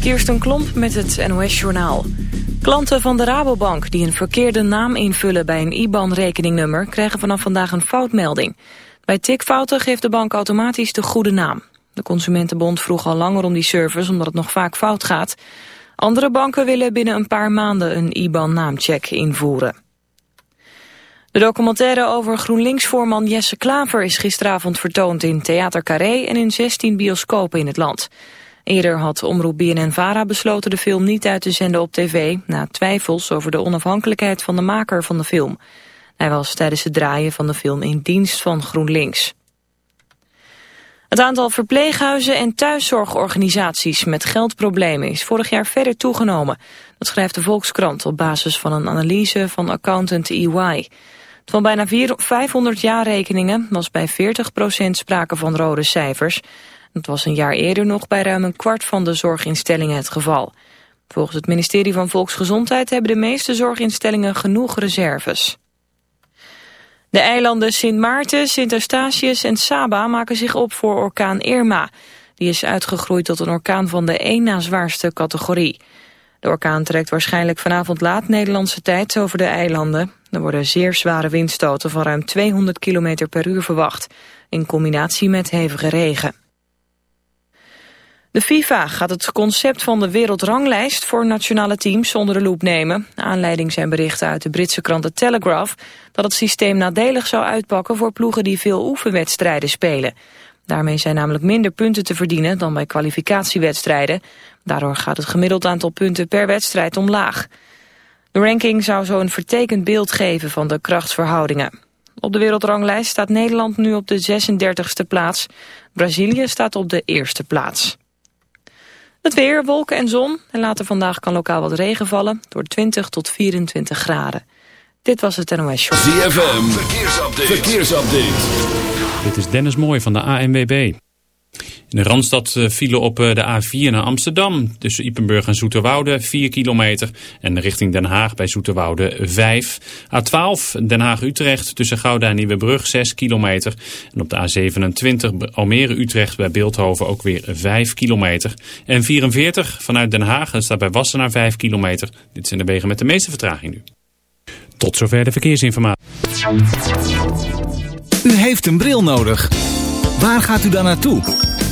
Kirsten Klomp met het NOS-journaal. Klanten van de Rabobank die een verkeerde naam invullen bij een IBAN-rekeningnummer... krijgen vanaf vandaag een foutmelding. Bij tikfouten geeft de bank automatisch de goede naam. De Consumentenbond vroeg al langer om die service omdat het nog vaak fout gaat. Andere banken willen binnen een paar maanden een IBAN-naamcheck invoeren. De documentaire over GroenLinks-voorman Jesse Klaver is gisteravond vertoond in Theater Carré en in 16 bioscopen in het land. Eerder had omroep BNN-VARA besloten de film niet uit te zenden op tv... na twijfels over de onafhankelijkheid van de maker van de film. Hij was tijdens het draaien van de film in dienst van GroenLinks. Het aantal verpleeghuizen en thuiszorgorganisaties met geldproblemen is vorig jaar verder toegenomen. Dat schrijft de Volkskrant op basis van een analyse van accountant EY. Van bijna 500 jaarrekeningen was bij 40% sprake van rode cijfers. Dat was een jaar eerder nog bij ruim een kwart van de zorginstellingen het geval. Volgens het ministerie van Volksgezondheid hebben de meeste zorginstellingen genoeg reserves. De eilanden Sint Maarten, Sint Eustatius en Saba maken zich op voor orkaan Irma. Die is uitgegroeid tot een orkaan van de één na zwaarste categorie. De orkaan trekt waarschijnlijk vanavond laat Nederlandse tijd over de eilanden. Er worden zeer zware windstoten van ruim 200 km per uur verwacht, in combinatie met hevige regen. De FIFA gaat het concept van de wereldranglijst voor nationale teams onder de loep nemen. Aanleiding zijn berichten uit de Britse krant The Telegraph dat het systeem nadelig zou uitpakken voor ploegen die veel oefenwedstrijden spelen. Daarmee zijn namelijk minder punten te verdienen dan bij kwalificatiewedstrijden. Daardoor gaat het gemiddeld aantal punten per wedstrijd omlaag. De ranking zou zo een vertekend beeld geven van de krachtsverhoudingen. Op de wereldranglijst staat Nederland nu op de 36e plaats. Brazilië staat op de eerste plaats. Het weer, wolken en zon. En later vandaag kan lokaal wat regen vallen. Door 20 tot 24 graden. Dit was het NOS Show. ZFM, verkeersupdate. verkeersupdate. Dit is Dennis Mooij van de ANWB. De Randstad eh, vielen op eh, de A4 naar Amsterdam. Tussen Ipenburg en Zoeterwoude 4 kilometer. En richting Den Haag bij Zoeterwoude 5. A12 Den Haag-Utrecht tussen Gouda en Nieuwebrug 6 kilometer. En op de A27 Almere-Utrecht bij Beeldhoven ook weer 5 kilometer. En 44 vanuit Den Haag staat bij Wassenaar 5 kilometer. Dit zijn de wegen met de meeste vertraging nu. Tot zover de verkeersinformatie. U heeft een bril nodig. Waar gaat u dan naartoe?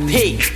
VIP.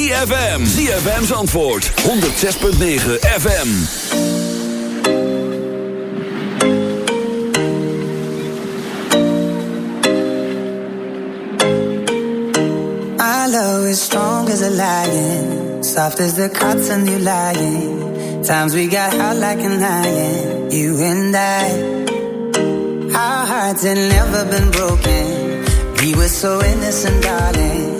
ZFM. ZFM's antwoord. 106.9 FM. Love is strong as a lion. Soft as the cotton you lying. Times we got hot like an iron. You and I. Our hearts had never been broken. We were so innocent, darling.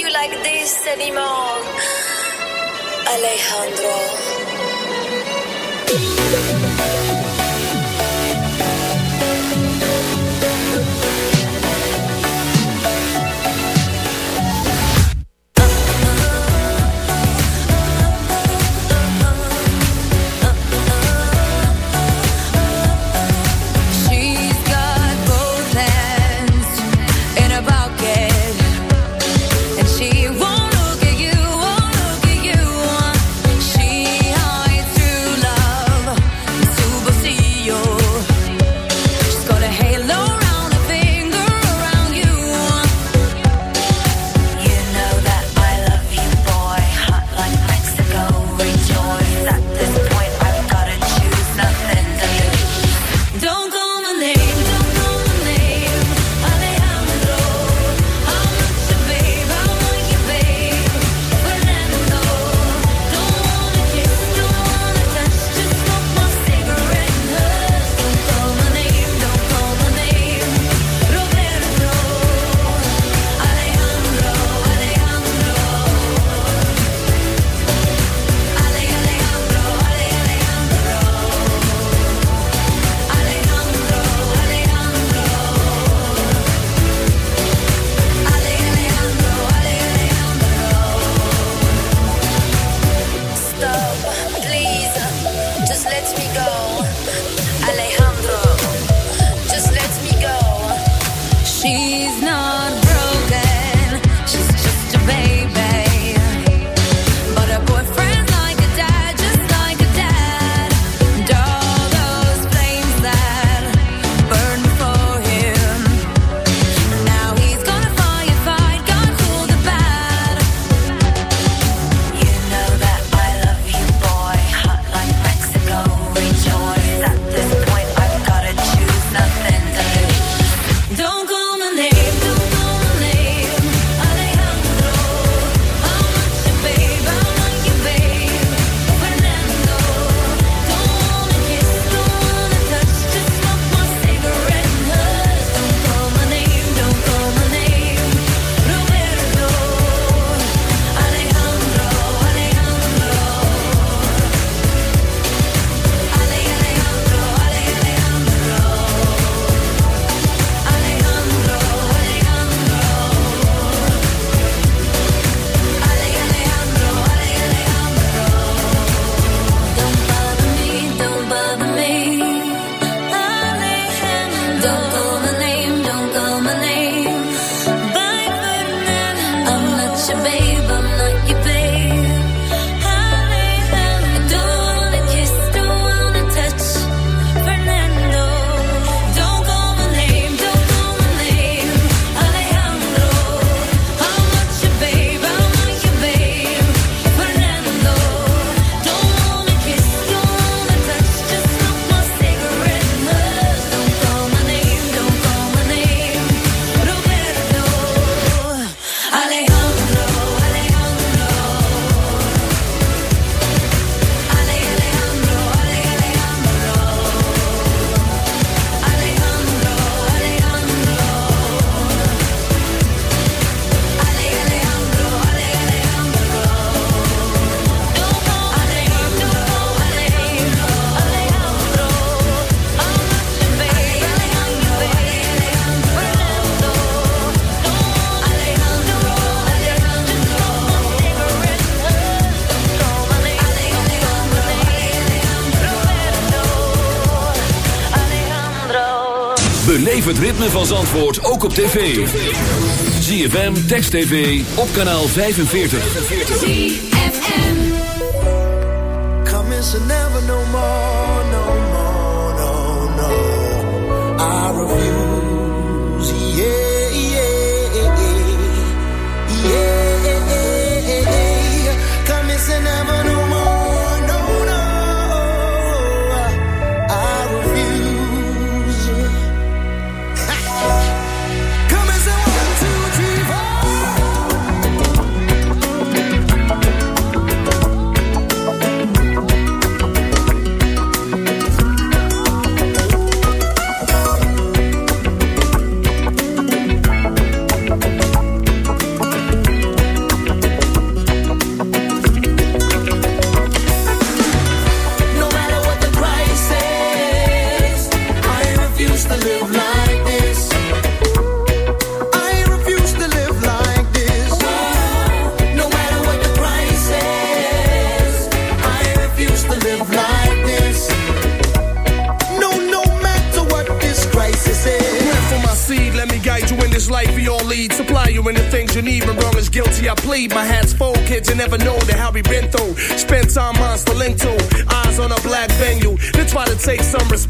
you like this anymore, Alejandro. Ritme van Zandvoort ook op tv. ZFM, Text TV, op kanaal 45. ZFM. Come and never no more, no more, no, no. I refuse, never know the hell we been through. Spend time on link to eyes on a black venue. They try to take some respect,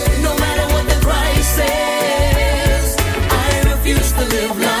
says, I refuse to live life.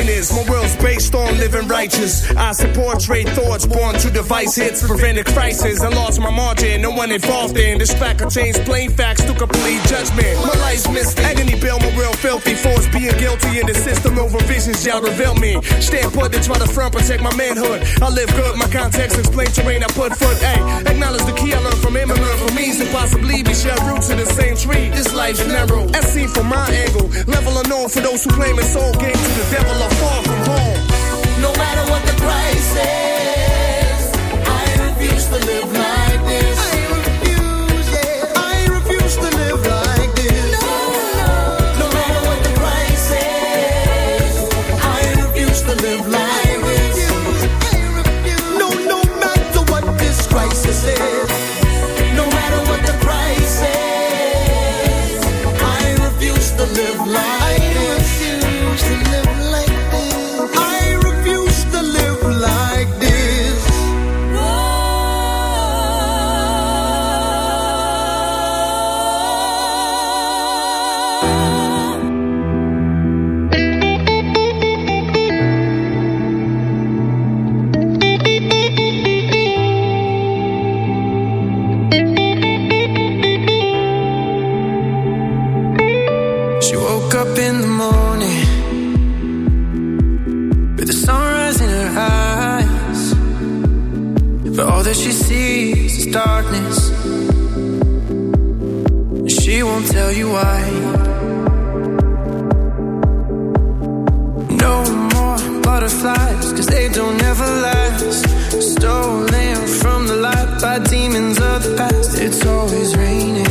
Highness, my world's based on living righteous. I support trade thoughts born to device hits, prevent a crisis. I lost my margin, no one involved in this fact contains plain facts to complete judgment. My life's missed agony, bill my real filthy force. Being guilty in the system over visions, y'all reveal me. Stand put to try to front, protect my manhood. I live good, my context explain terrain I put foot. Hey, acknowledge the key I learned from him and learn from me. So possibly we share roots in the same tree. This life's narrow, as seen from my angle. Level unknown for those who claim it's all game to the devil or far from home. No matter what the price is, I refuse to live like No more butterflies, cause they don't ever last. Stolen from the light by demons of the past. It's always raining.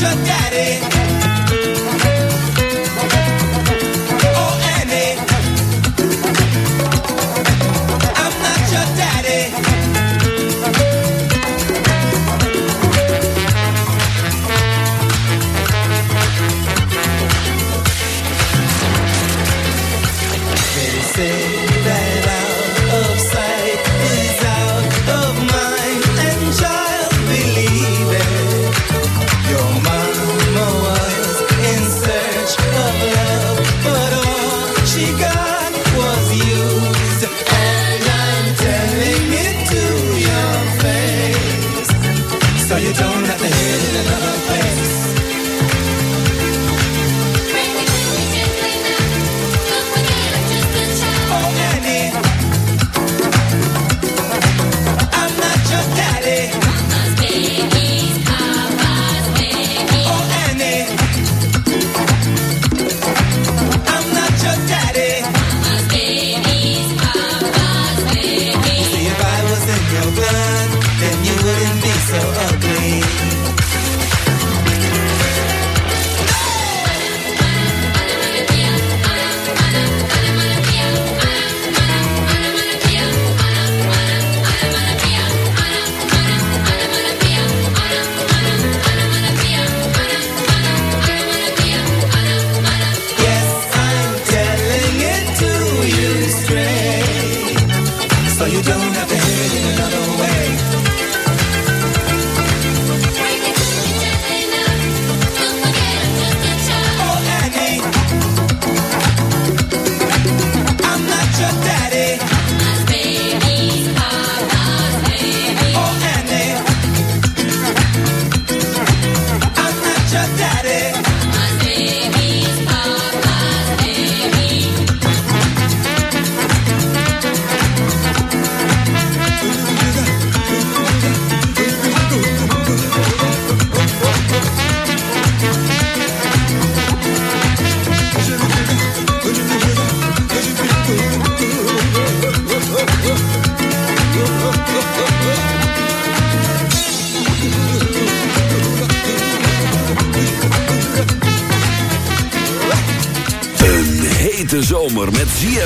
Your daddy.